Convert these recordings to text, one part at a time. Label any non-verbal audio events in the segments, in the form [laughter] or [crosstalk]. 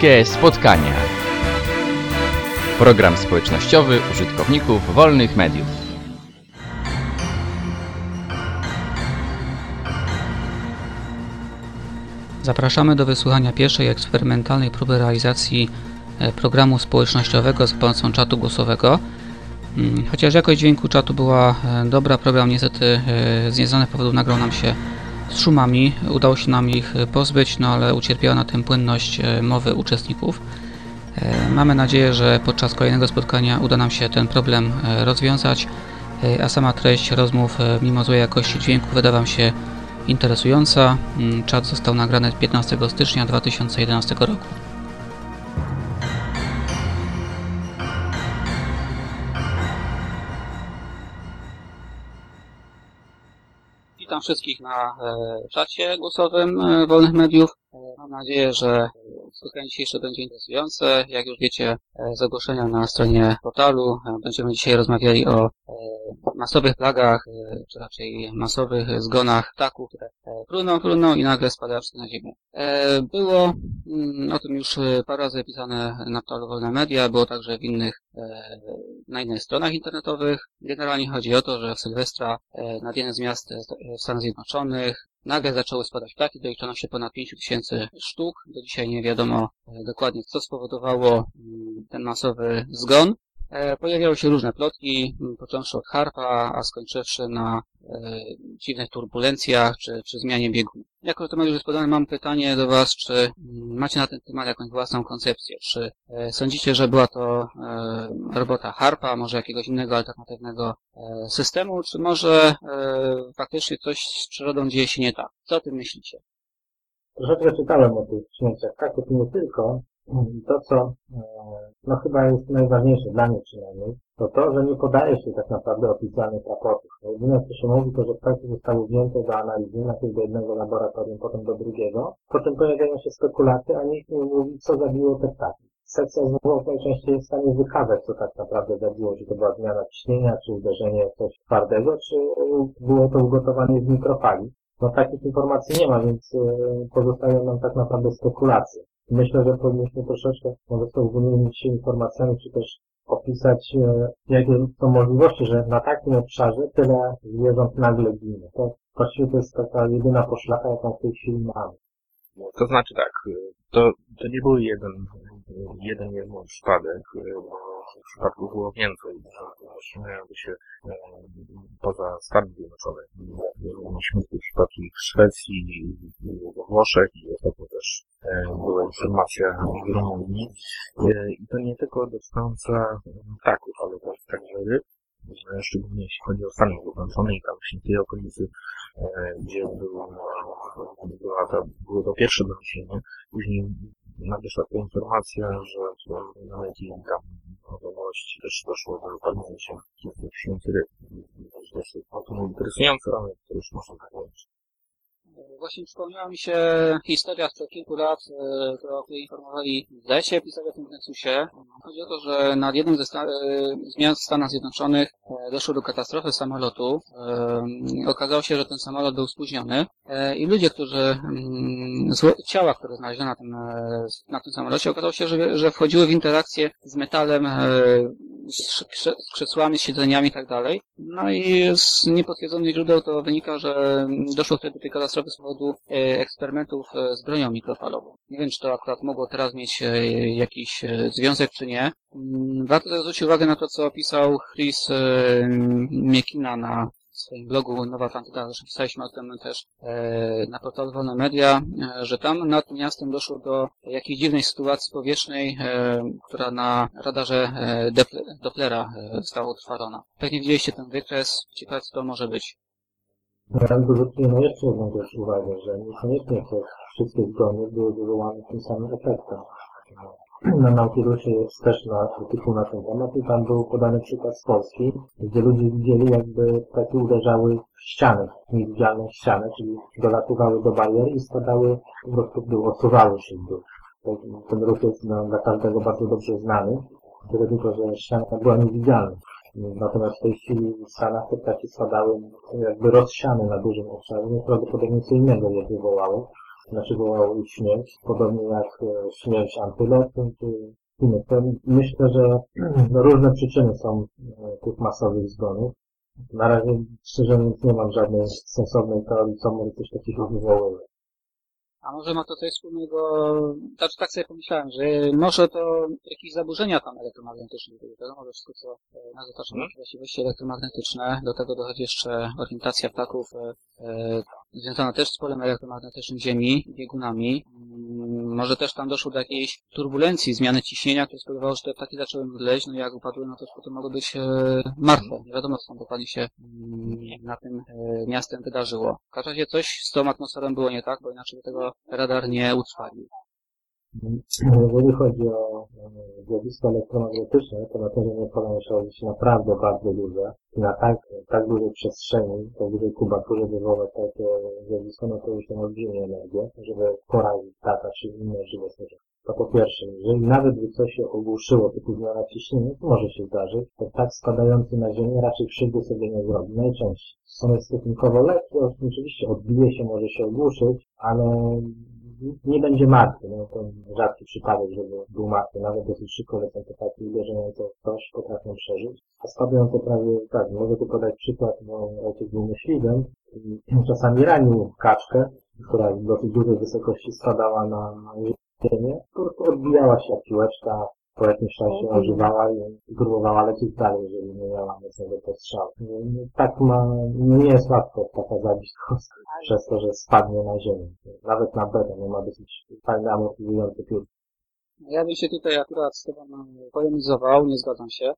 Bliskie spotkania. Program społecznościowy użytkowników wolnych mediów. Zapraszamy do wysłuchania pierwszej eksperymentalnej próby realizacji e, programu społecznościowego z pomocą czatu głosowego. Mm, Chociaż jakość dźwięku czatu była e, dobra, program niestety e, z nieznanych powodów nagrał nam się z szumami. Udało się nam ich e, pozbyć, no ale ucierpiała na tym płynność e, mowy uczestników. E, Mamy nadzieję, że podczas kolejnego spotkania uda nam się ten problem rozwiązać, a sama treść rozmów mimo złej jakości dźwięku wyda Wam się interesująca. Mm, Czat został nagrany 15 stycznia 2011 roku. Witam wszystkich na e, czacie głosowym e, Wolnych Mediów. E, Mam nadzieję, że spotkanie dzisiejsze będzie interesujące. Jak już wiecie z ogłoszenia na stronie portalu, będziemy dzisiaj rozmawiali o masowych plagach, czy raczej masowych zgonach ptaków, które pruną, pruną i nagle spadają na ziemię. Było mm, o tym już parę razy pisane na portalu Wolne Media, było także w innych, na innych stronach internetowych. Generalnie chodzi o to, że w Sylwestra e, nad jednym z miast e, w Stanach Zjednoczonych nagle zaczęły spadać ptaki, doliczono się ponad 5 tysięcy sztuk. Do dzisiaj nie wiadomo e, dokładnie, co spowodowało mm, ten masowy zgon. E, Pojawiały się różne plotki, m, począwszy od harpa, a skończywszy na e, dziwnych turbulencjach czy, czy zmianie biegun. Jako temat już jest podany, mam pytanie do Was, czy macie na ten temat jakąś własną koncepcję? Czy e, sądzicie, że była to e, robota harpa, może jakiegoś innego alternatywnego e, systemu, czy może faktycznie coś z przyrodą dzieje się nie tak? Co o tym myślicie? Troszeczkę czytałem o tych śmierciach ptaków i nie tylko. To, co e, no chyba jest najważniejsze dla mnie przynajmniej, to to, że nie podaje się tak naprawdę oficjalnych raportów. Jedyne, co się mówi, to że ptaki zostały wzięte do analizy, najpierw do jednego laboratorium, potem do drugiego, po czym pojawiają się spekulacje, a nikt nie mówi, co zabiło te ptaki. Sekcja zwłok najczęściej jest w stanie wykazać, co tak naprawdę zabiło, czy to była zmiana ciśnienia, czy uderzenie w coś twardego, czy e, było to ugotowanie z mikrofali. No takich informacji nie ma, więc e, pozostają nam tak naprawdę spekulacje. Myślę, że powinniśmy troszeczkę może sobie wymienić się informacjami, czy też opisać, e, jakie są możliwości, że na takim obszarze tyle zwierząt nagle ginie. To właściwie to jest taka jedyna poszlaka, jaką w tej chwili mamy. To znaczy tak, to, to nie był jeden, jeden, jeden przypadek. Przypadków było więcej. Zaczynają się e, poza Stanami Zjednoczonych. Mieliśmy takie przypadki w Szwecji, we Włoszech i ostatnio też e, była informacja w Rumunii. E, I to nie tylko dotycząca ptaków, ale też także. E, Szczególnie jeśli chodzi o Stany Zjednoczone i tam właśnie w tej okolicy e, gdzie było, była to, było to pierwsze doniesienie. Później nadeszła ta informacja, że w nawet i tam wiadomości też doszło do padnięcia kilku tysięcy ryb. Tym interesujące, ale to już można tak powiedzieć. Właśnie przypomniała mi się historia sprzed kilku lat, e, która o której informowali, zdaje się, pisali o tym w Nexusie. Chodzi o to, że nad jednym ze sta- e, z miast w Stanach Zjednoczonych e, doszło do katastrofy samolotu. Okazało się, że ten samolot był spóźniony i ludzie, którzy, mm, ciała, które znaleziono na tym, na tym samolocie, okazało się, że, że wchodziły w interakcję z metalem, krzesłami, siedzeniami i tak dalej. No i z niepotwierdzonych źródeł to wynika, że doszło wtedy do tej katastrofy z powodu e, eksperymentów e, z bronią mikrofalową. Nie wiem, czy to akurat mogło teraz mieć e, jakiś związek, czy nie. Mm, Warto też zwrócić uwagę na to, co opisał Chris Miekina na swoim blogu Nowa Atlantyda, zresztą pisaliśmy o tym też e, na portalu Wolne Media, e, że tam nad miastem doszło do jakiejś dziwnej sytuacji powietrznej, e, która na radarze Dopplera została utrwalona. Pewnie widzieliście ten wykres, ciekawe co to może być. Ja bym dorzucił na jeszcze jedną też uwagę, że niekoniecznie te wszystkie zgony były wywołane tym samym efektem. Na Nautilusie jest też na artykuł na ten temat i tam był podany przykład z Polski, gdzie ludzie widzieli jakby ptaki uderzały w ściany, niewidzialne ściany, czyli dolatywały do barier i spadały, po prostu w dół, osuwały się w dół. Ten ruch jest no, dla każdego bardzo dobrze znany, tyle tylko, że ściana była niewidzialna. Natomiast w tej chwili w Stanach te ptaki spadały jakby rozsiane na dużym obszarze, więc prawdopodobnie co innego je wywołało. Znaczy wywołał ich śmierć, podobnie jak e, śmierć antylotu czy innych. To myślę, że [clears throat] no, różne przyczyny są e, tych masowych zgonów. Na razie, szczerze mówiąc, nie mam żadnej sensownej teorii, co może coś takiego wywoływać. A może ma to coś wspólnego, znaczy tak sobie pomyślałem, że może to jakieś zaburzenia tam elektromagnetyczne były, wiadomo, że wszystko co e, nas otacza ma właściwości elektromagnetyczne, do tego dochodzi jeszcze orientacja ptaków związana też z polem elektromagnetycznym Ziemi, biegunami. Mm, Może też tam doszło do jakiejś turbulencji, zmiany ciśnienia, które spowodowało, że te ptaki zaczęły mdleć, no i jak upadły, no to potem mogły być e, martwe. Nie wiadomo, co tam dokładnie się mm, na tym e, miastem wydarzyło. W każdym razie coś z tą atmosferą było nie tak, bo inaczej by tego radar nie utrwalił. Jeżeli chodzi o e, zjawisko elektromagnetyczne, to natężenie pola musiało być naprawdę bardzo duże na tak, tak dużej przestrzeni, tak dużej kubaturze wywołać takie zjawisko, no to już są olbrzymie energie, żeby porazić ptaka czy inne żywe zwierzę. To po pierwsze, jeżeli nawet by coś się ogłuszyło, typu zmiana ciśnienia, to może się zdarzyć, to ptak spadający na ziemię raczej krzywdy sobie nie zrobi, najczęściej. Są stosunkowo lekkie, oczywiście odbije się, może się ogłuszyć, ale nie będzie martwy. No to rzadki przypadek, żeby był martwy. Nawet dosyć szybko lecą te takie uderzające w coś potrafią przeżyć. A spadające prawie, tak, mogę tu podać przykład, bo ojciec był myśliwym i [clears throat] czasami ranił kaczkę, która z dosyć dużej wysokości spadała na ziemię. Po prostu odbijała się jak piłeczka, po jakimś czasie ożywała i próbowała lecieć dalej, jeżeli nie miała mocnego postrzału. Tak ma, no nie jest łatwo taka zabić [laughs] przez to, że spadnie na ziemię. Nawet na beton, ma dosyć fajny amortyzujący piór. Ja bym się tutaj akurat z Tobą polemizował, nie zgadzam się.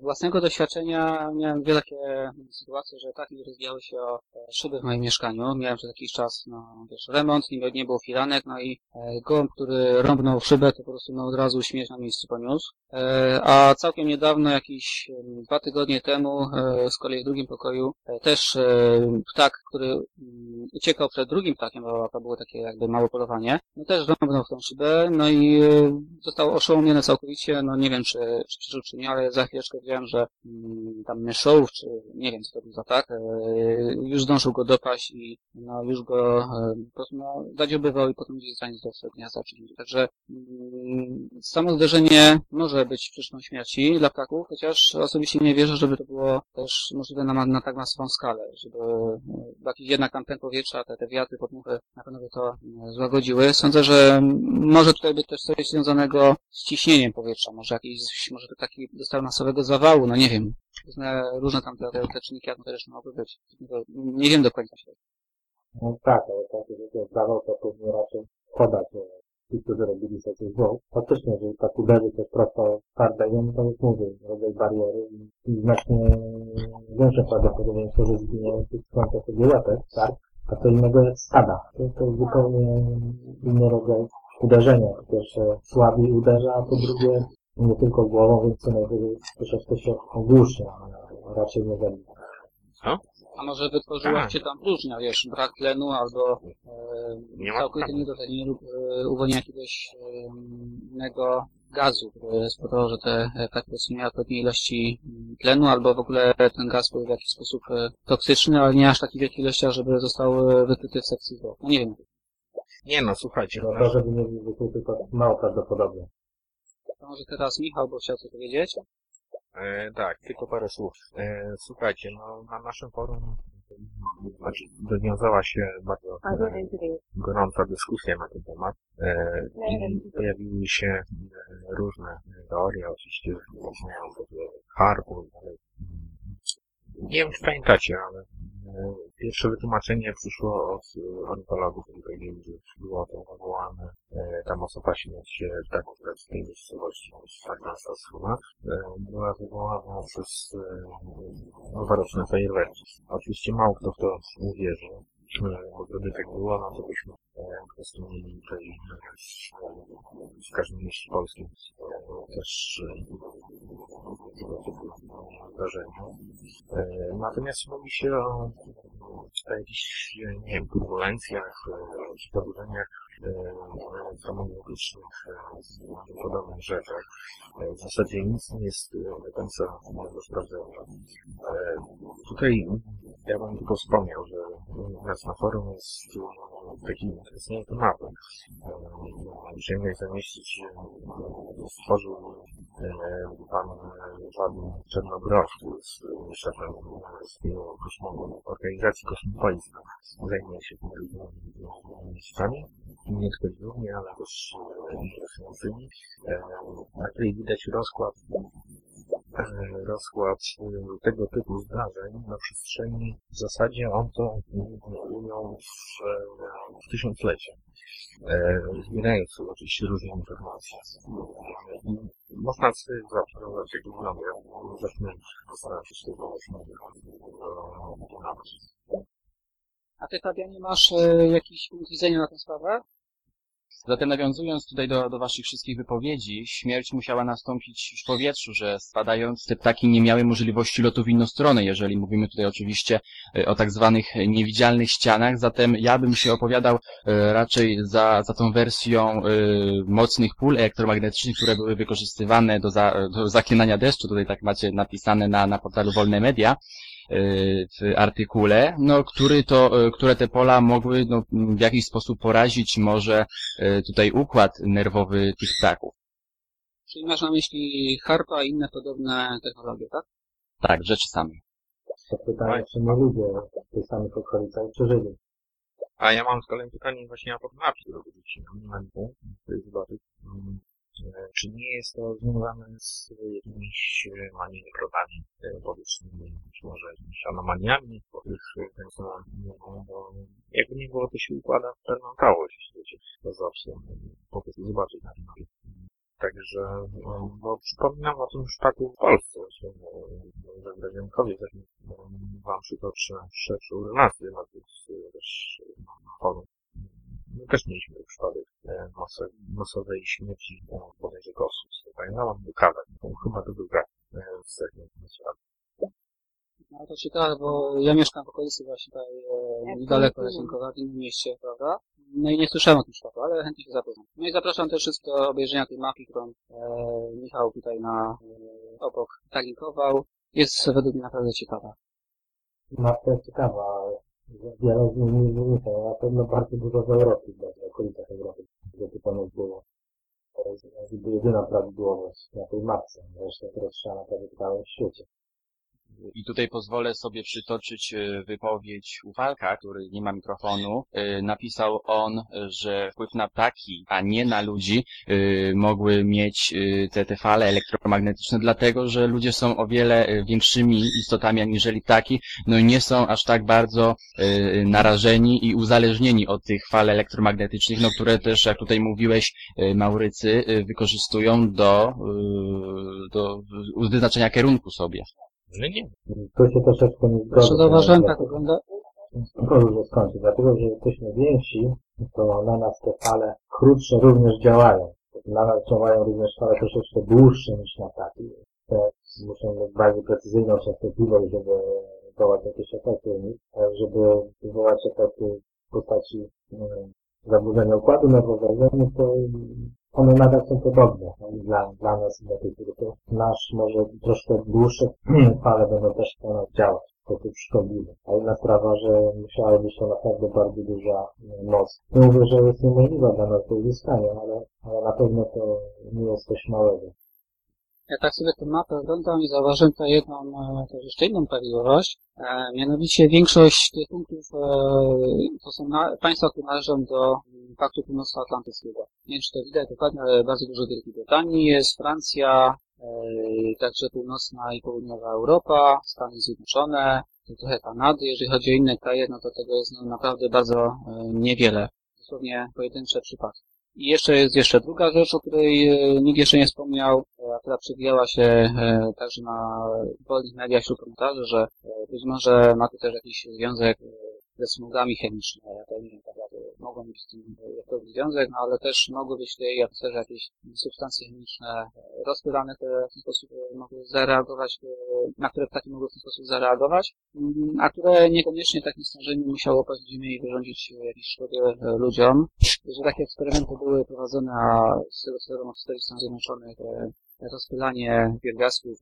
Własnego doświadczenia miałem wiele takie sytuacje, że tak mi rozbijały się o e, szyby w moim mieszkaniu. Miałem przez jakiś czas, no wiesz, remont, nie, nie było filanek, no i e, gołąb, który rąbnął szybę, to po prostu no, od razu śmierć na miejscu poniósł. E, A całkiem niedawno, jakieś dwa tygodnie temu, z kolei w drugim pokoju, też ptak, który uciekał przed drugim ptakiem, bo to było takie jakby małe polowanie, no też rąbnął w tą szybę, no i został oszołomiony całkowicie, no nie wiem czy, czy przeżył czy nie, ale za chwileczkę wiedziałem, że mm, tam myszołów, czy nie wiem co to był za tak, e, już zdążył go dopaść i no już go e, po prostu no, zadziobywał i potem gdzieś zaniósł do gniazda. Także mm, samo zderzenie może być przyczyną śmierci dla ptaków, chociaż osobiście nie wierzę, żeby to było też możliwe na, na tak masową skalę, żeby e, jakiś jednak tam powietrza, te, te wiatry, podmuchy na pewno by to e, złagodziły. Sądzę, że może tutaj być też coś związanego z ciśnieniem powietrza, może jakiś, może to taki dostał masowego zawału, no nie wiem. Różne, różne tam te, te, czynniki atmosferyczne mogły być. To Nie wiem do końca się. No tak, ale tak, jeżeli to zdawał, to powinien raczej podać ci, którzy robili coś złą. Faktycznie, jeżeli tak uderzy coś prosto twardego, no to już mówię, rodzaj bariery i, znacznie większe prawdopodobieństwo, że zginie skąd sobie łepek, tak? A co innego jest stada. To, to jest zupełnie inny rodzaj uderzenia. Po pierwsze słabiej uderza, a po drugie nie tylko głową, więc co najwyżej troszeczkę się ogłuszy, a raczej nie zabija. A może wytworzyła Tak. się tam próżnia, wiesz, brak tlenu albo Nie e, ma całkowite tlenu. niedotlenienie lub e, uwolnienie jakiegoś e, innego gazu, który spowodował, że te e, prostu nie miały odpowiedniej ilości mm, tlenu, albo w ogóle ten gaz był w jakiś sposób e, toksyczny, ale nie aż takiej wielkiej ilości, żeby został e, wykryty w sekcji zwłok. No nie wiem. Nie no, słuchajcie, No no, to, żeby nie był wykryty, to mało prawdopodobne. To może teraz Michał, bo chciał coś powiedzieć. E, tak, tylko parę słów. E, słuchajcie, no na naszym forum znaczy, wywiązała się bardzo e, gorąca dyskusja na ten temat e, i pojawiły się e, różne teorie, oczywiście harpu, ale mm, nie wiem czy pamiętacie, ale pierwsze wytłumaczenie przyszło od e, ornitologów, powiedzieli, że było to wywołane e, ta masowa śmierć e, ptaków w tej miejscowości, tak słowa, e, była wywołana przez e, noworoczne fajerwerki. Oczywiście mało kto w to uwierzy, e, bo gdyby tak było, no to byśmy e, po prostu mieli tutaj e, w każdym mieście polskim e, też tego typu zdarzenia. E, Natomiast mówi się o, jakichś, nie wiem, turbulencjach, jakichś zaburzeniach e, i podobnych rzeczach. W zasadzie nic nie jest do końca do sprawdzenia. Tutaj ja bym tylko wspomniał, że nas na forum jest e, taki interesujący mapy. Przyjemność zamieścić stworzył pan, pan Czernobrow, który jest szefem organizacji Kosmopoliska. Zajmuje się różnymi miejscami, nie tylko dziwnie, ale też interesującymi, na której widać rozkład rozkład tego typu zdarzeń na przestrzeni, w zasadzie on to ujął w, w tysiąclecie, zbierając oczywiście różne informacje. Można sobie zaobserwować, jak wygląda. Zacznę postarać się tego A ty, Fabianie, masz e, jakiś punkt widzenia na tę sprawę? Zatem nawiązując tutaj do, do waszych wszystkich wypowiedzi, śmierć musiała nastąpić w powietrzu, że spadając te ptaki nie miały możliwości lotu w inną stronę, jeżeli mówimy tutaj oczywiście e, o tak zwanych niewidzialnych ścianach, zatem ja bym się opowiadał e, raczej za, za tą wersją e, mocnych pól elektromagnetycznych, które były wykorzystywane do, za, do zaklinania deszczu, tutaj tak macie napisane na, na portalu Wolne Media, w artykule, no, który to, które te pola mogły no, w jakiś sposób porazić może tutaj układ nerwowy tych ptaków. Czyli masz na myśli harpa i inne podobne technologie, tak? Tak, rzeczy samej. To pytanie, czy my ludzie w tych samych okolicach przeżyli. A ja mam z kolei pytanie właśnie a propos którą wrzuciłem na rynku, żeby zobaczyć, czy nie jest to związane z jakimiś manipulacjami powietrznymi, być może jakimiś anomaliami, po tych bo jakby nie było, to się układa w pewną całość, jeśli to zawsze po prostu zobaczyć na tym. Także, bo przypominam o tym przypadku w Polsce, że w Radziankowie też wam przytoczę szerszą relację na tych też na forum My też mieliśmy przypadek e, masowej śmierci e, bodajże kosów. Pamiętam, był kawę. Chyba to był brak e, z sekund no to ciekawe, bo ja mieszkam w okolicy właśnie tutaj niedaleko Lesinkowa, w innym mieście, prawda? No i nie słyszałem o tym przypadku, ale chętnie się zapoznam. No i zapraszam też wszystkich do obejrzenia tej mapy, którą e, Michał tutaj na e, obok zalinkował. Jest według mnie naprawdę ciekawa. Mapka jest ciekawa, ale wiele z nich nie wynika. Na pewno bardzo dużo w Europie, w okolicach Europy, gdzie to ponad było. To jest jakby jedyna prawidłowość na tej mapce. Zresztą teraz trzeba w całym świecie. I tutaj pozwolę sobie przytoczyć e, wypowiedź Ufalka, który nie ma mikrofonu. E, napisał on, że wpływ na ptaki, a nie na ludzi, e, mogły mieć te, te fale elektromagnetyczne, dlatego, że ludzie są o wiele większymi istotami aniżeli ptaki, no i nie są aż tak bardzo narażeni i uzależnieni od tych fal elektromagnetycznych, no które też, jak tutaj mówiłeś, Maurycy, wykorzystują do, do wyznaczenia kierunku sobie. Że nie. Tu się troszeczkę nie zgodzę. Proszę zauważyłem, tak wygląda. Może skończyć, dlatego że jesteśmy więksi, to na nas te fale krótsze również działają. Na nas działają również fale troszeczkę dłuższe niż na taki. Te muszą mieć bardziej precyzyjną częstotliwość, żeby wywołać jakieś efekty, żeby wywołać efekty w postaci zaburzenia układu nerwowego, no to one nadal są podobne no, dla, dla nas i dla tych, których nasz może troszkę dłuższe [clears throat] fale będą też na nas działać w sposób szkodliwy. A inna sprawa, że musiałaby być to naprawdę bardzo duża moc. Nie mówię, że jest niemożliwa dla nas do uzyskania, ale, ale na pewno to nie jest coś małego. Ja tak sobie tę mapę oglądam i zauważyłem tutaj jedną, e, też jeszcze inną prawidłowość. E, mianowicie większość tych punktów e, to są na, państwa, które należą do Paktu Północnoatlantyckiego. Nie wiem, czy to widać dokładnie, ale bardzo dużo Wielkiej Brytanii jest, Francja, e, także północna i południowa Europa, Stany Zjednoczone, trochę Kanady. Jeżeli chodzi o inne kraje, no to tego jest no, naprawdę bardzo e, niewiele. Dosłownie pojedyncze przypadki. I jeszcze jest jeszcze druga rzecz, o której e, nikt jeszcze nie wspomniał, a która przewijała się także na wolnych mediach wśród komentarzy, że być może ma tu też jakiś związek ze smugami chemicznymi. Ja nie wiem, naprawdę mogą być z tym jakiś związek, no ale też mogły być w tej atmosferze jakieś substancje chemiczne rozpylane, które w ten sposób mogły zareagować, na które ptaki mogły w ten sposób zareagować, mm, a które niekoniecznie takim stężeniu musiało opaść ziemię i wyrządzić jakieś szkody ludziom. Że takie eksperymenty były prowadzone, a z tego co wiadomo w Stanów Zjednoczonych rozpylanie pierwiastków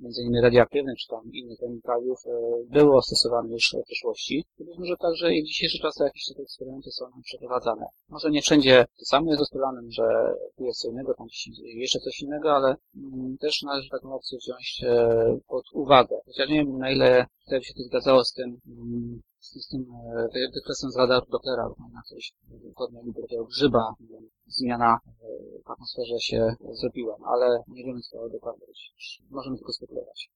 między innymi radioaktywnych czy tam innych chemikaliów e, było stosowane już w przeszłości. Być może także i w dzisiejszych czasach jakieś takie eksperymenty są przeprowadzane. Może nie wszędzie to samo jest ustalane, że tu jest co innego, tam jeszcze coś innego, ale mm, też należy taką opcję wziąć e, pod uwagę. Chociaż nie wiem na ile tutaj się to zgadzało z tym mm, z, tym e, wy- wykresem z radaru Dopplera, na coś podobnego do grzyba, zmiana e, atmosferze się zrobiła, ale nie wiemy co dokładnie być. Możemy tylko spekulować.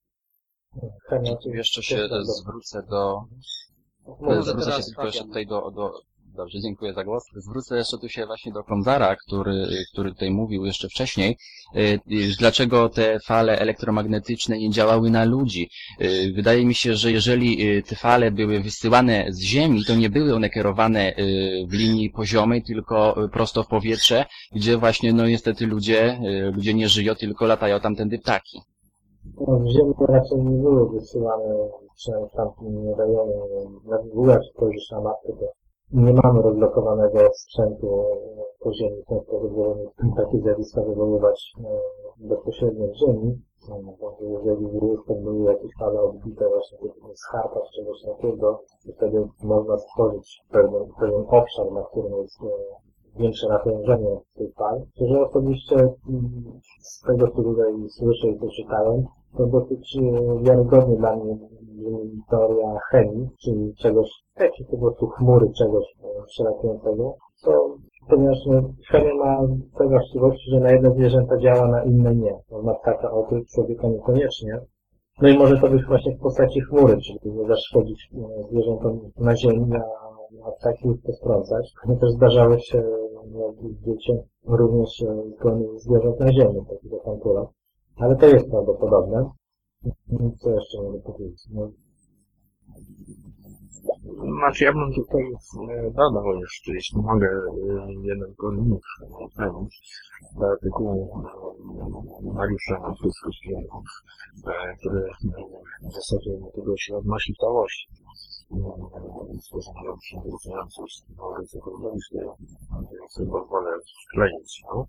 Chemia, Tu jeszcze się bardzo- zwrócę do, Może zwrócę się tylko jeszcze tutaj do, do, dobrze, dziękuję za głos. Zwrócę jeszcze tu się właśnie do Konzara, który, który tutaj mówił jeszcze wcześniej, y, y, dlaczego te fale elektromagnetyczne nie działały na ludzi. Y, Wydaje mi się, że jeżeli te fale były wysyłane z Ziemi, to nie były one kierowane w linii poziomej, tylko prosto w powietrze, gdzie właśnie, no niestety ludzie, ludzie nie żyją, tylko latają tamtędy ptaki. No, w ziemi raczej nie były wysyłane, przynajmniej w tamtym rejonie, ogóle jak spojrzysz na mapę, to nie mamy rozlokowanego sprzętu po ziemi, sposób, żeby takie zjawiska wywoływać e, bezpośrednio w ziemi. E, Także jeżeli to były jakieś fale odbite właśnie z harpa czy czegoś takiego, to wtedy można stworzyć pewien, pewien obszar, na którym jest e, większe natężenie tych fal. Szczerze osobiście mm, z tego, co tutaj słyszę i co czytałem, to dosyć e, wiarygodnie dla mnie brzmi teoria chemii, czyli czegoś, jakieś po prostu chmury czegoś e, przelatującego, to ponieważ no, chemia ma te właściwości, że na jedne zwierzęta działa, na inne nie. No, na ptaka oprócz człowieka niekoniecznie. No i może to być właśnie w postaci chmury, czyli nie zaszkodzić e, zwierzętom na ziemi, a, a ptaki już postrącać. No też zdarzały się, jak wiecie, również e, zgony zwierząt na ziemi, takiego pantura. Ale to jest prawdopodobne. Co jeszcze mogę powiedzieć? No, Znaczy ja bym tutaj e, dodał jeszcze, jeśli mogę, e, jeden link e, do artykułu Mariusza Wszystkiego, e, który w zasadzie do tego się odnosi w całości. Stworzenie interesujące z ryzyko sobie, sobie pozwolę wkleić, no,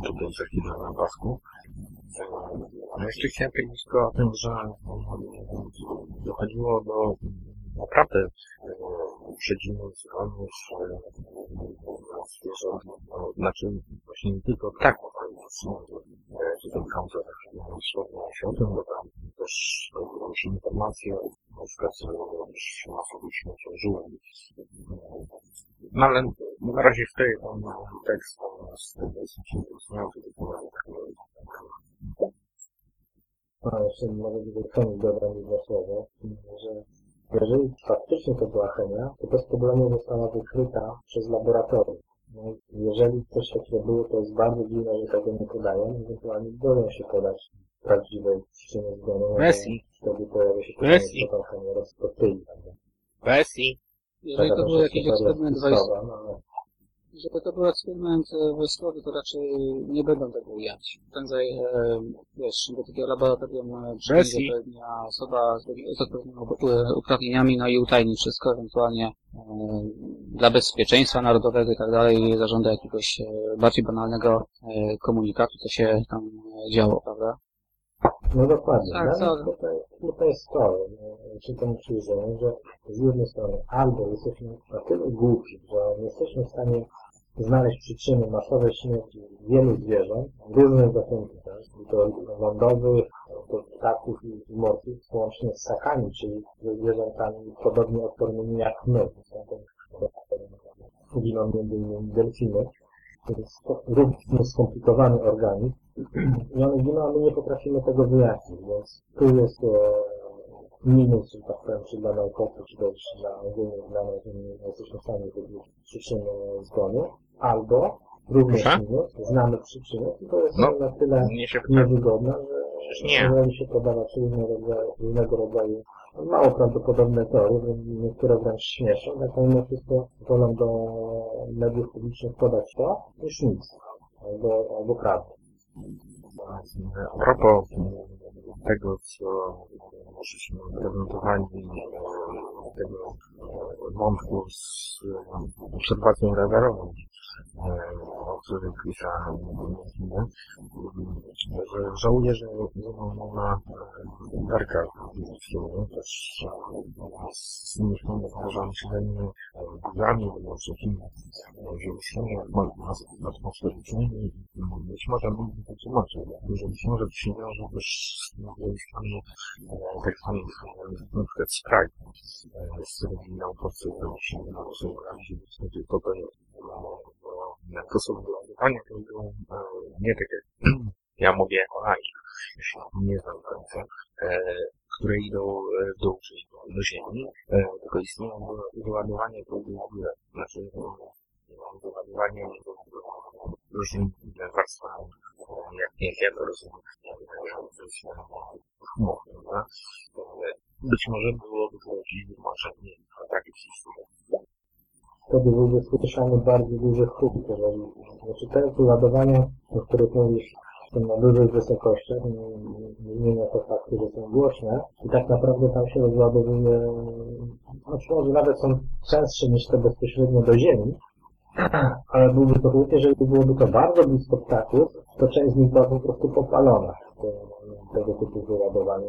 tutaj chwilę na pasku. E, No jeszcze chciałem powiedzieć tylko o tym, że e, dochodziło do naprawdę e, przedziwnych zgonów e, zwierząt, no, znaczy właśnie nie tylko ptaków, ale e, tutaj w Hamzach wspomniałeś o tym, bo tam też się informacje, na przykład e, masowych śmierci żyłem. No ale na razie w tej on tekst jest dosyć interesujący, tylko A jeszcze może do chemii dodam dwa słowa, że jeżeli faktycznie to była chemia, to bez problemu została wykryta przez laboratorium. No, jeżeli coś takiego było, to jest bardzo dziwne, że tego nie podają, ewentualnie boją się podać prawdziwej przyczyny zgonu, no Messi. wtedy pojawia się pytanie, Messi. co tą chemię roztoczyli. Jeżeli to był jakiś eksperyment wojskowy, no, Jeżeli to był eksperyment e, wojskowy, to raczej nie będą tego ująć. Prędzej, e, wiesz, do takiego laboratorium e, przyjdzie odpowiednia osoba z, odpowiednimi up- uprawnieniami, no i utajni wszystko, ewentualnie dla bezpieczeństwa narodowego i tak dalej zażąda jakiegoś bardziej banalnego komunikatu, co się tam działo, prawda? No dokładnie. Tak, Tak, co? tutaj, tutaj jest to, no, przy tym przyjrzeniu, że z jednej strony albo jesteśmy na tyle głupi, że nie jesteśmy w stanie znaleźć przyczyny masowej śmierci wielu zwierząt, różnych gatunków, tak? I to lądowych, to ptaków i morskich, łącznie z ssakami, czyli ze zwierzętami podobnie odpornymi jak my. Giną między innymi delfiny. To jest równie skomplikowany organizm, i one giną, a my nie potrafimy tego wyjaśnić, więc tu jest e, minus, że tak powiem, czy dla naukowców, czy też dla ogólnie dla nas, że nie jesteśmy w stanie przyczyny zgonu, albo również Proszę? minus, znamy przyczyny, tylko jest No, na tyle niewygodna, że nie. jeżeli się podawać różnego rodzaju mało prawdopodobne teorie, niektóre wręcz śmieszą, tak mimo wszystko wolą do mediów publicznych podać to, niż nic, albo, albo prawdę. A propos tego, co żeśmy prezentowali, e, tego e, wątku z e, obserwacją radarową, e, który pisze filmy, że żałuję, że nie ma Darka filmu, też z tymi filmami zdarzamy się innymi burzami, może filmy żebyśmy atmosferycznymi i być może mógłby to tłumaczyć, że być może to wiąże też z zjawiskami tak zwanych na przykład Sprite, z którymi naukowcy się naukowcy się w to to są wylogowania, to idą nie tak. jak ja mówię jako laik, nie znam końca, które idą w dół, czyli do ziemi, tylko istnieją wyładowania to idą w górę, znaczy wyładowanie różnymi warstwami, jak, jak ja to rozumiem, humor, prawda? Być może byłoby to jakieś wytłumaczenie takich historii wtedy byłby słyszany bardzo duży huk, jeżeli, znaczy te wyładowania, o których mówisz, są na dużych wysokościach, nie zmienia to faktu, że są głośne. I tak naprawdę tam się rozładowuje, znaczy może nawet są częstsze niż te bezpośrednio do ziemi, [clears throat] ale byłby to jeżeli byłoby to bardzo blisko ptaków, to część z nich była po prostu popalona. Tego typu wyładowanie,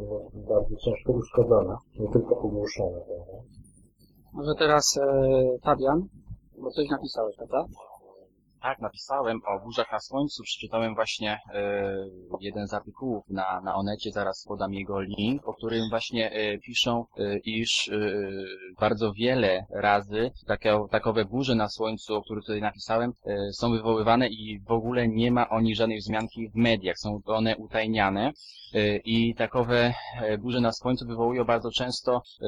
bardzo ciężko uszkodzona, nie tylko ogłuszona. Może teraz e, Fabian, bo coś napisałeś, prawda? Tak, napisałem o burzach na słońcu. Przeczytałem właśnie e, jeden z artykułów na, na Onecie, zaraz podam jego link, o którym właśnie e, piszą, e, iż e, bardzo wiele razy takie, takowe burze na słońcu, o których tutaj napisałem, e, są wywoływane i w ogóle nie ma o nich żadnej wzmianki w mediach. Są one utajniane e, i takowe burze na słońcu wywołują bardzo często e,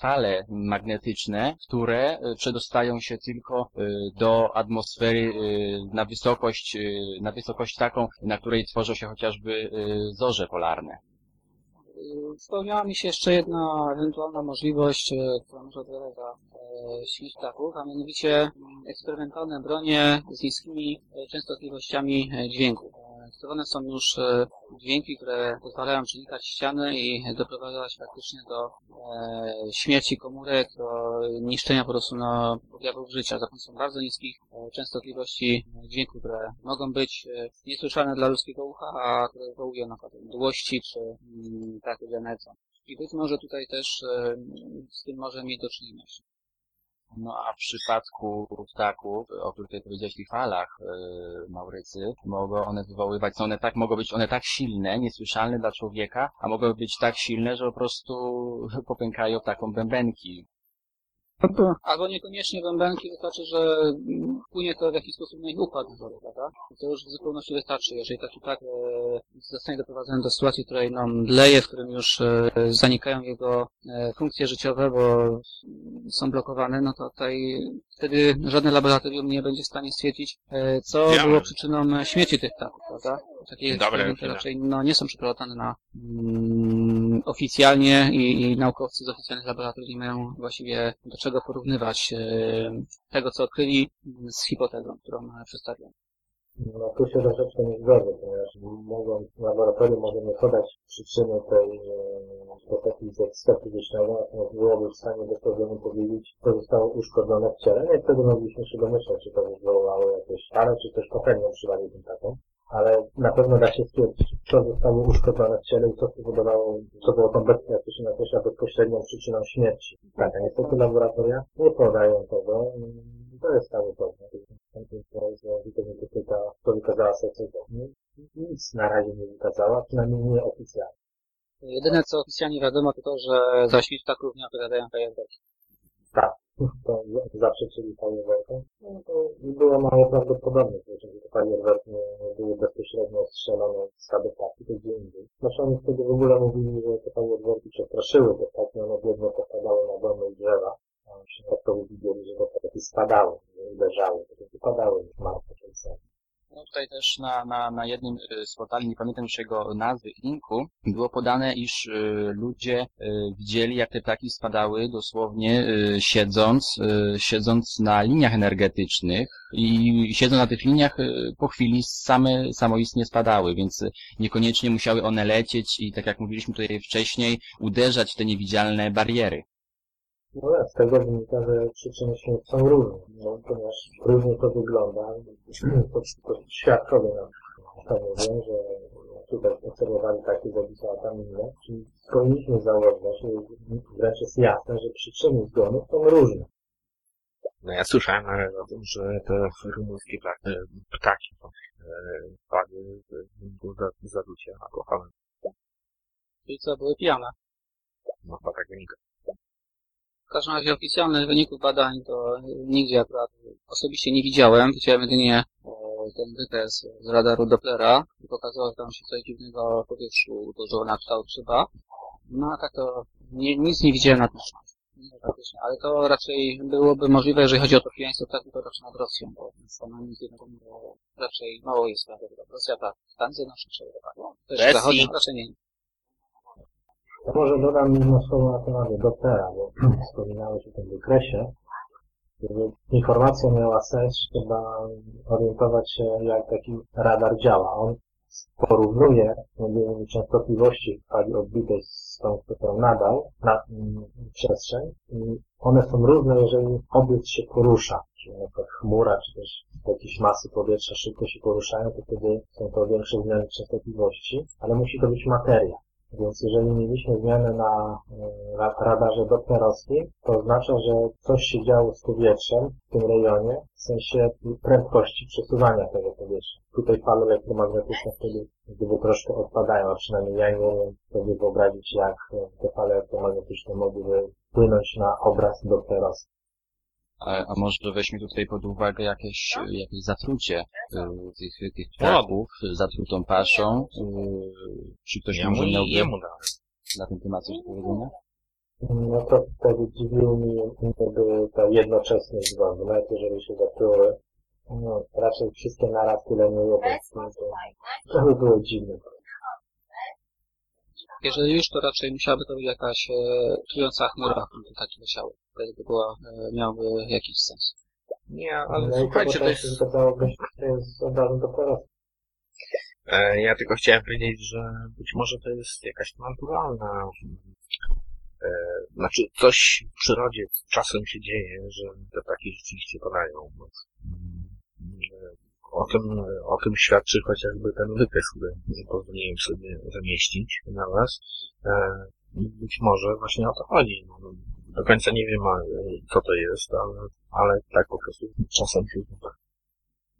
fale magnetyczne, które przedostają się tylko e, do atmosfery e, na wysokość, y, na wysokość taką, na której tworzą się chociażby y, zorze polarne. Spełniała mi się jeszcze jedna ewentualna możliwość, e, która może odpowiadać za e, śmierć ptaków, a mianowicie mm, eksperymentalne bronie z niskimi e, częstotliwościami e, dźwięku. E, Stosowane są już e, dźwięki, które pozwalają przenikać ściany i doprowadzać faktycznie do e, śmierci komórek, do niszczenia po prostu no, objawów życia za pomocą bardzo niskich e, częstotliwości dźwięku, które mogą być niesłyszalne dla ludzkiego ucha, a które wywołują na przykład mdłości czy mm, takie genezą. I być może tutaj też z tym może mieć do czynienia. No a w przypadku ptaków, o których tutaj powiedziałeś, tych falach yy, Maurycy, mogą one wywoływać, są one tak, mogą być one tak silne, niesłyszalne dla człowieka, a mogą być tak silne, że po prostu popękają taką bębenki. Albo niekoniecznie bębenki, wystarczy, że mm, wpłynie to w jakiś sposób na ich układ nerwowy, prawda? I to już w zupełności wystarczy. Jeżeli taki ptak e, zostanie doprowadzony do sytuacji, w której no, mdleje, w którym już e, zanikają jego e, funkcje życiowe, bo są blokowane, no to tutaj wtedy żadne laboratorium nie będzie w stanie stwierdzić, e, co Ja- było przyczyną śmierci tych ptaków, prawda? Takie Dobre eksperymenty raczej no, nie są przeprowadzane na mm, oficjalnie i, i naukowcy z oficjalnych laboratoriów nie mają właściwie do czego porównywać e, tego, co odkryli z hipotezą, którą przedstawiam. No tu się troszeczkę nie zgodzę, ponieważ mogą, laboratorium może nie podać przyczyny tej e, postaci zjawiska fizycznego, natomiast byłoby w stanie dokładnie powiedzieć, co zostało uszkodzone w ciele. No i wtedy mogliśmy się domyślać, czy to wywołało jakieś fale, czy też patelnią przywalił taką. Ale na pewno da się stwierdzić, co zostało uszkodzone w ciele i co spowodowało, co było tą bez, jak to się nakreśla, bezpośrednią przyczyną śmierci. Tak, a niestety laboratoria nie podają tego. To jest cały problem. Witamina krytyka, to wykazała sekcjonalnie. Nic na razie nie wykazała, przynajmniej nie oficjalnie. Jedyne, co oficjalnie wiadomo, to to, że za śmierć ptaków nie odpowiadają fajerwerki. To z- zaprzeczyli fajerwerkom. No to było mało prawdopodobne, że te fajerwerki były bezpośrednio strzelone z ptaki, to gdzie indziej. Znaczy oni wtedy w ogóle mówili, że te fajerwerki przestraszyły te ptaki, one biedne popadały na domy i drzewa. A się tak to widzieli, że te ptaki spadały, nie uderzały, tylko wypadały już martwe czasem. No tutaj też na, na, na jednym y, z portali, nie pamiętam już jego nazwy, linku, było podane, iż y, ludzie y, widzieli, jak te ptaki spadały dosłownie y, siedząc, y, siedząc na liniach energetycznych i siedząc na tych liniach y, po chwili same samoistnie spadały, więc niekoniecznie musiały one lecieć i tak jak mówiliśmy tutaj wcześniej, uderzać w te niewidzialne bariery. No tak, z tego wynika, że przyczyny śmierci są różne, no, ponieważ różnie to wygląda. [clears throat] To, to świadkowie nam to mówią, że tutaj obserwowali takie zjawiska, a tam inne. Czyli powinniśmy założyć, że wręcz jest jasne, że przyczyny zgonów są różne. No ja słyszałem nawet o tym, że te rumuńskie ptaki, e, wpadły w wyniku za- zaducia alkoholem. Czyli co, były pijane. No chyba tak wynika. W każdym razie oficjalnych wyników badań to nigdzie akurat osobiście nie widziałem. Widziałem jedynie e, ten wykres z radaru Dopplera i pokazało, że tam się coś dziwnego w powietrzu uderzyło na kształt grzyba. No a tak to nie, nic nie widziałem na tym faktycznie. Ale to raczej byłoby możliwe, jeżeli chodzi o to pijaństwo, tak to raczej nad Rosją, bo Stanami Zjednoczonymi raczej mało jest prawdopodobne. Rosja tak, Stany Zjednoczone przebywają. Też Rosji. zachodnie raczej nie. To może dodam jedno słowo na temat Dopplera, bo [clears throat] wspominałeś o tym wykresie. Żeby informacja miała sens, trzeba orientować się, jak taki radar działa. On porównuje innymi częstotliwości fali odbitej z tą, którą nadał na mm, przestrzeń. I one są różne, jeżeli obiekt się porusza. Czyli na przykład chmura, czy też jakieś masy powietrza szybko się poruszają, to wtedy są to większe zmiany częstotliwości, ale musi to być materia. Więc jeżeli mieliśmy zmianę na e, ra- radarze dopplerowskim, to oznacza, że coś się działo z powietrzem w tym rejonie, w sensie prędkości przesuwania tego powietrza. Tutaj fale elektromagnetyczne wtedy gdyby troszkę odpadają, a przynajmniej ja nie umiem sobie wyobrazić, jak e, te fale elektromagnetyczne mogłyby wpłynąć na obraz dopplerowski. A, a może weźmy tutaj pod uwagę jakieś, jakieś zatrucie y, tych, tych ptaków, zatrutą paszą. Y, czy ktoś Ja mu może i jemu dałem. na ten temat coś do powiedzenia? No to wtedy dziwiło mi gdyby ta jednoczesność zgonu, nawet jeżeli się zatruły. No, raczej wszystkie naraz tyle nie jedzą, no to, to by było dziwne. Jeżeli już, to raczej musiałaby to być jakaś e, trująca chmura, które takie leciały. By była, e, miałby jakiś sens. Nie, ale no słuchajcie, to jest... się zgadzałoby, że to jest obrazem dopiero. E, ja tylko chciałem powiedzieć, że być może to jest jakaś naturalna... E, znaczy, coś w przyrodzie czasem się dzieje, że te ptaki rzeczywiście padają. O tym, o tym świadczy chociażby ten wykres, który pozwoliłem sobie zamieścić na was. E, i być może właśnie o to chodzi. No, do końca nie wiem, e, co to jest, ale, ale tak po prostu czasem się zdarza.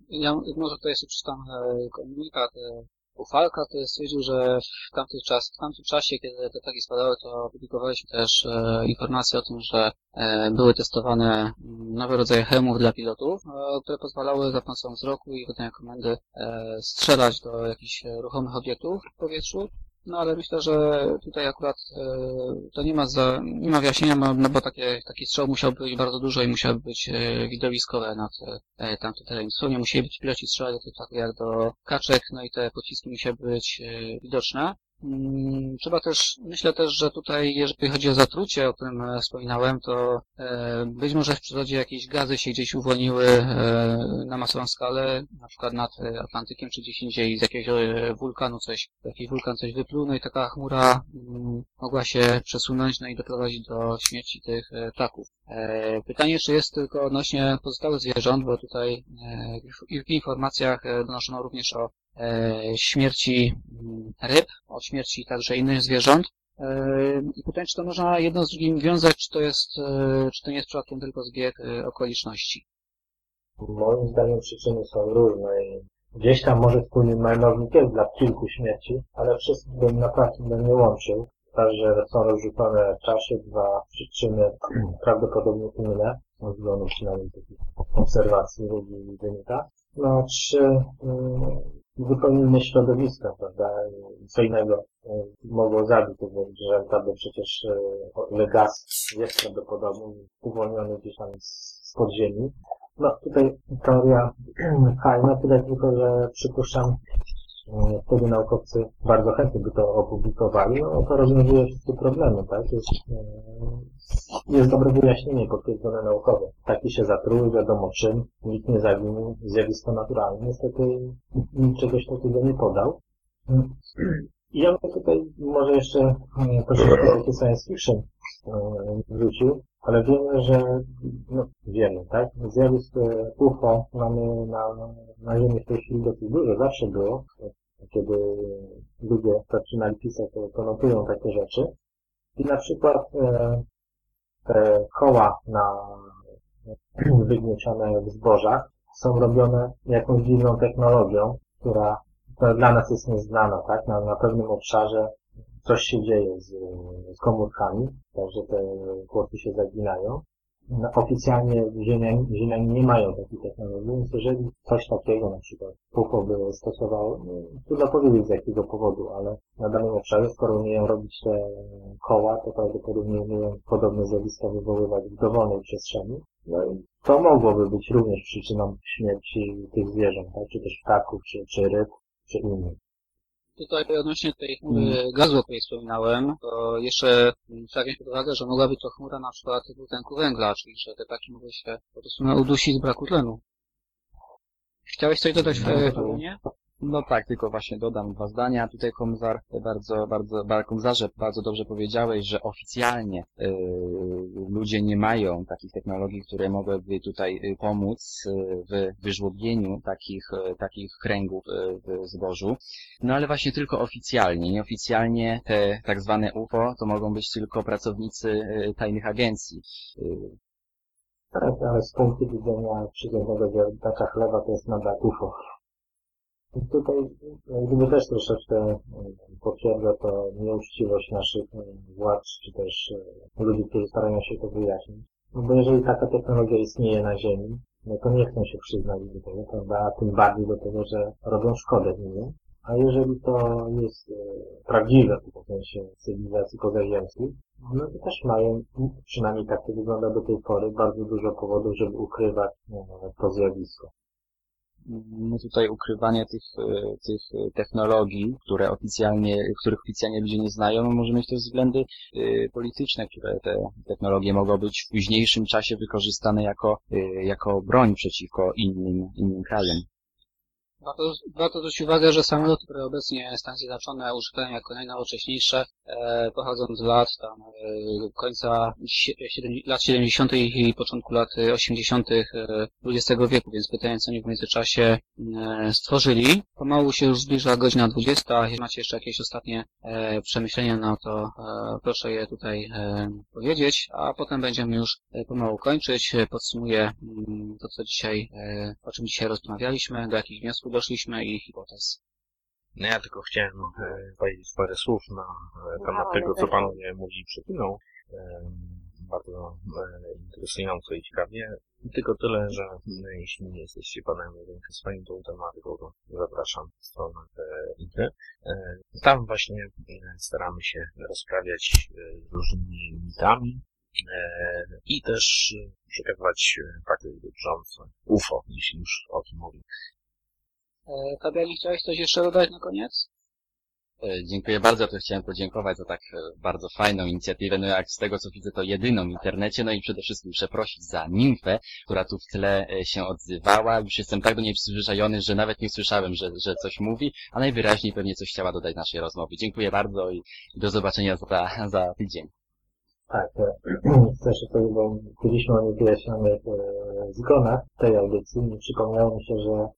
Ja może to jeszcze przeczytam e, komunikat e, Ufalka, który stwierdził, że w tamtym, czas, w tamtym czasie, kiedy te ptaki spadały, to publikowaliśmy też e, informacje o tym, że e, były testowane mm, nowe rodzaje hełmów dla pilotów, e, które pozwalały za pomocą wzroku i wydania komendy e, strzelać do jakichś e, ruchomych obiektów w powietrzu. No ale myślę, że tutaj akurat e, to nie ma za, nie ma wyjaśnienia, no, bo takie, taki strzał musiał być bardzo dużo i musiał być e, widowiskowe nad e, tamty teren. Dosłownie musieli być piloci strzelać do tych ptaków jak do kaczek, no i te pociski musiały być widoczne. Mm, Trzeba też, myślę też, że tutaj, jeżeli chodzi o zatrucie, o którym e, wspominałem, to e, być może w przyrodzie jakieś gazy się gdzieś uwolniły e, na masową skalę, na przykład nad Atlantykiem, czy gdzieś indziej z jakiegoś wulkanu coś, jakiś wulkan coś wypluł, no i taka chmura mm, mogła się przesunąć, no i doprowadzić do śmierci tych ptaków. Pytanie, czy jest tylko odnośnie pozostałych zwierząt, bo tutaj w informacjach donoszono również o śmierci mm, ryb, o śmierci także innych zwierząt. E, I pytanie, czy to można jedno z drugim wiązać, czy to jest, e, czy to nie jest przypadkiem tylko zbieg e, okoliczności. Moim zdaniem przyczyny są różne i gdzieś tam może wspólny mianownik jest dla kilku śmierci, ale wszystkich bym naprawdę bym nie łączył. Raz, że są rozrzucone w czasie, dwa przyczyny [clears throat] prawdopodobnie inne, ze względu przynajmniej takich obserwacji ludzi wynika. No, trzy, mm, zupełnie inne środowiska, prawda? Co innego y, mogło zabić tego przecież y, gaz jest prawdopodobnie uwolniony gdzieś tam z, podziemi. No, tutaj teoria [clears throat] fajna, tyle tylko, że przypuszczam, e, wtedy naukowcy bardzo chętnie by to opublikowali, no to rozwiązuje wszystkie problemy, tak? Jest, e, jest dobre wyjaśnienie potwierdzone naukowo. Taki się zatruły, wiadomo czym, nikt nie zaginął, zjawisko naturalne. Niestety czegoś takiego nie podał. I [clears throat] ja bym tutaj może jeszcze e, troszeczkę takie science fiction e, wrzucił, ale wiemy, że, no wiemy, tak? Zjawisk e, UFO mamy na, na Ziemi w tej chwili dosyć dużo, zawsze było. Kiedy ludzie zaczynali pisać, to, to notują takie rzeczy. I na przykład e, te koła na [clears throat] wygniecione w zbożach są robione jakąś dziwną technologią, która dla nas jest nieznana, tak? Na, na pewnym obszarze coś się dzieje z, z komórkami, także te głosy się zaginają. No, oficjalnie Ziemianie, nie mają takiej technologii, więc jeżeli coś takiego na przykład UFO by stosowało, no, trudno powiedzieć z jakiego powodu, ale na danym obszarze, skoro umieją robić te koła, to prawdopodobnie umieją podobne zjawiska wywoływać w dowolnej przestrzeni. No i to mogłoby być również przyczyną śmierci tych zwierząt, tak? czy też ptaków, czy, czy ryb, czy innych. Tutaj odnośnie tej chmury gazu, o której wspominałem, to jeszcze trzeba wziąć pod uwagę, że mogła być to chmura na przykład dwutlenku węgla, czyli że te ptaki mogły się po prostu udusić z braku tlenu. Chciałeś coś dodać, No, Fabianie? No tak, tylko właśnie dodam dwa zdania. Tutaj Komzar bardzo, bardzo, bardzo, Komzarze bardzo dobrze powiedziałeś, że oficjalnie y, ludzie nie mają takich technologii, które mogłyby tutaj y, pomóc w wyżłobieniu takich, takich kręgów w zbożu. No ale właśnie tylko oficjalnie. Nieoficjalnie te tak zwane UFO to mogą być tylko pracownicy tajnych agencji. Tak, ale z punktu widzenia przyziemnego zjadacza chleba to jest nadal UFO. Tutaj jak gdyby też troszeczkę mm, potwierdza to nieuczciwość naszych mm, władz, czy też e, ludzi, którzy starają się to wyjaśnić. No bo jeżeli taka technologia istnieje na Ziemi, no to nie chcą się przyznać do tego, prawda? A tym bardziej do tego, że robią szkodę innym. A jeżeli to jest e, prawdziwe w sensie cywilizacji pozaziemskiej, no to też mają, przynajmniej tak to wygląda do tej pory, bardzo dużo powodów, żeby ukrywać e, to zjawisko. No tutaj ukrywanie tych, e, tych e, technologii, które oficjalnie, których oficjalnie ludzie nie znają, no może mieć też względy e, polityczne, które te technologie mogą być w późniejszym czasie wykorzystane jako, jako broń przeciwko innym, innym krajom. Warto, warto zwrócić uwagę, że samoloty, które obecnie Stany Zjednoczone używają jako najnowocześniejsze, e, pochodzą z lat tam, e, końca lat 70. i początku lat 80. e, XX wieku, więc pytanie, co oni w międzyczasie e, stworzyli. Pomału się już zbliża godzina 20. Jeśli macie jeszcze jakieś ostatnie e, przemyślenia, no to e, proszę je tutaj e, powiedzieć, a potem będziemy już e, pomału kończyć. E, Podsumuję mm, to, co dzisiaj, e, o czym dzisiaj rozmawialiśmy, do jakich wniosków doszliśmy i hipotez. No ja tylko chciałem e, powiedzieć parę słów na e, temat tego, co panowie mówili przed chwilą. E, bardzo interesująco i ciekawie. Tylko tyle, że jeśli nie jesteście panami zainteresowani tą tematyką, to zapraszam na stronę e, Igry. E, Tam właśnie staramy się rozprawiać z różnymi mitami i też przekazywać fakty dotyczące UFO, jeśli już o tym mówię. E, Fabianie, chciałeś coś jeszcze dodać na koniec? E, Dziękuję bardzo, to chciałem podziękować za tak e, bardzo fajną inicjatywę, no jak z tego co widzę to jedyną w internecie, no i przede wszystkim przeprosić za nimfę, która tu w tle się odzywała, już jestem tak do niej przyzwyczajony, że nawet nie słyszałem, że, że coś mówi, a najwyraźniej pewnie coś chciała dodać naszej rozmowy. Dziękuję bardzo i do zobaczenia za, za tydzień. Tak, e, [clears throat] chcę jeszcze powiedzieć, bo kiedyśmy o niewyjaśnionych e, zgonach tej audycji i przypomniało mi się, że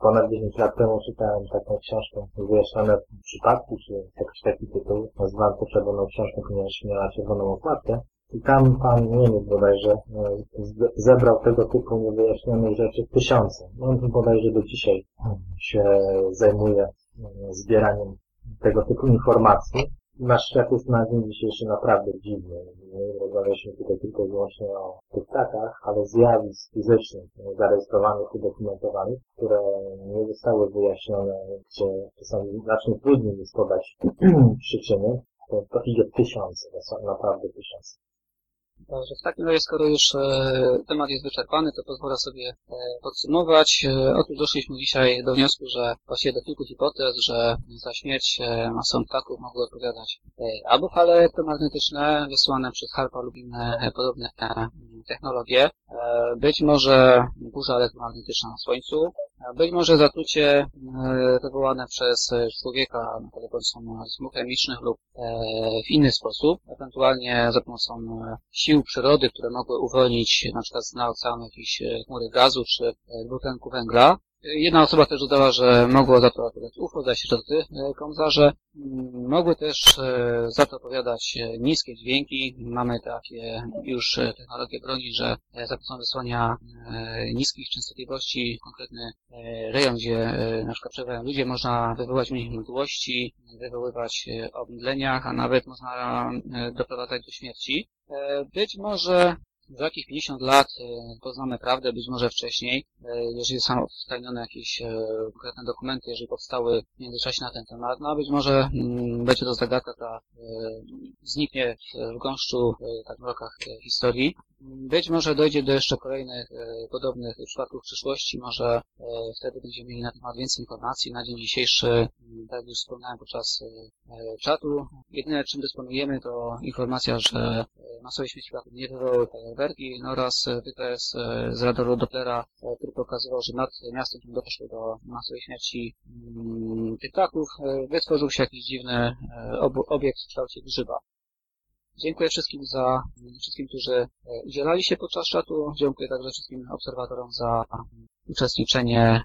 ponad 10 lat temu czytałem taką książkę Wyjaśnione przypadki, czy jakiś taki tytuł. Nazwałem to czerwoną książką, ponieważ miała czerwoną okładkę. I tam pan Niemiec bodajże e, zebrał tego typu niewyjaśnionych rzeczy tysiące. No, On bodajże do dzisiaj się zajmuje e, zbieraniem tego typu informacji. Nasz świat jest na dzień dzisiejszy naprawdę dziwny. My rozmawialiśmy tutaj tylko i wyłącznie o tych ptakach, ale zjawisk fizycznych, zarejestrowanych, udokumentowanych, które nie zostały wyjaśnione, gdzie czasami znacznie trudniej jest podać [clears throat] przyczyny, to, to idzie tysiące, naprawdę tysiące. Dobrze, w takim razie, skoro już e, temat jest wyczerpany, to pozwolę sobie e, podsumować. E, otóż doszliśmy dzisiaj do wniosku, że właściwie do kilku hipotez, że za śmierć mason ptaków mogły odpowiadać albo fale elektromagnetyczne wysłane przez HARPA lub inne podobne technologie, być może burza elektromagnetyczna na Słońcu, Być może zatrucie e, wywołane przez e, człowieka, na za pomocą smug chemicznych lub e, w inny sposób, ewentualnie za pomocą sił przyrody, które mogły uwolnić na przykład z oceanu jakieś chmury gazu czy dwutlenku węgla. Jedna osoba też dodała, że mogło za to odpowiadać UFO, zaś że ty, e, komzarze. Mm, Mogły też e, za to odpowiadać e, niskie dźwięki. Mamy takie już technologie broni, że za pomocą wysłania niskich częstotliwości konkretny rejon, gdzie na przykład przebywają ludzie, można wywołać nich mdłości, wywoływać e, omdlenia, a nawet można doprowadzać do śmierci. Być może za jakieś 50 lat e, poznamy prawdę, być może wcześniej, e, jeżeli są wtajnione jakieś e, konkretne dokumenty, jeżeli powstały w międzyczasie na ten temat, no a być może mm, będzie to zagadka, która zniknie w, w gąszczu tak mrokach e, historii. Być może dojdzie do jeszcze kolejnych podobnych przypadków w przyszłości, może wtedy będziemy mieli na temat więcej informacji. Na dzień dzisiejszy, m, tak jak już wspomniałem podczas czatu, jedyne czym dysponujemy to informacja, że masowe śmieci nie wywołały fajerwerki oraz e, wykres e, z radaru Dopplera, e, który pokazywał, że nad miastem tym doszło do masowej śmierci mm, ptaków, e, wytworzył się jakiś dziwny e, ob- obiekt w kształcie grzyba. Dziękuję wszystkim za wszystkim, którzy e, udzielali się podczas czatu. Dziękuję także wszystkim obserwatorom za uczestniczenie